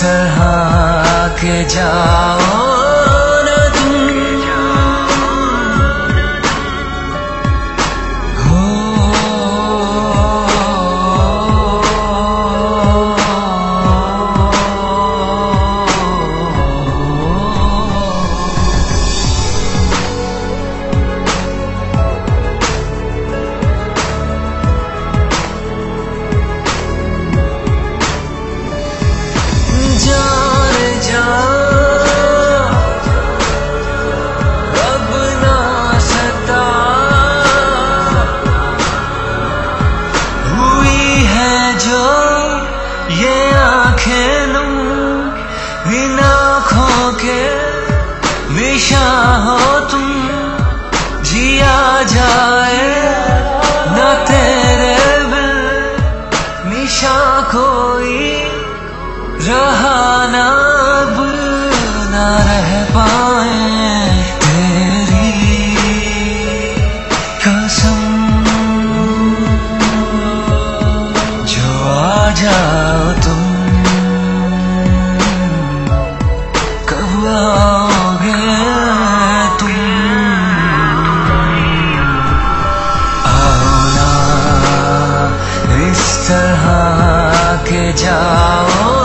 तरह के जाओ। ये आँखें इन आँखों के विषा हो तुम जिया जाए। तरह के जाओ।